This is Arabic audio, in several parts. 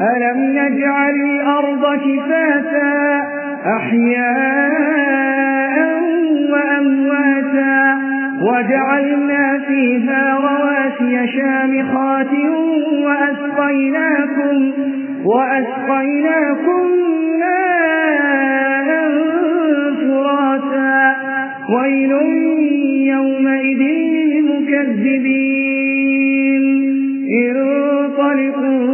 ألم نجعل الأرض كفاتا أحياء وأمواتا وجعلنا فيها رواسي شامخات وأسقيناكم, وأسقيناكم ماء فراتا ويل يومئذ للمكذبين انطلقوا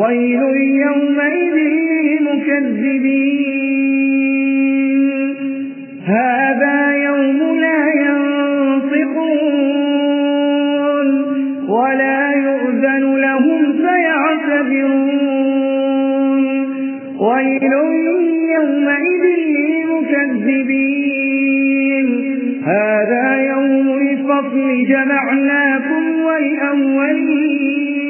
ويل يومئذ للمكذبين. هذا يوم لا ينطقون ولا يؤذن لهم فيعتذرون. ويل يومئذ للمكذبين. هذا يوم الفصل جمعناكم والأولين.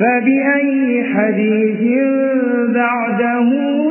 فبأي حديث بعده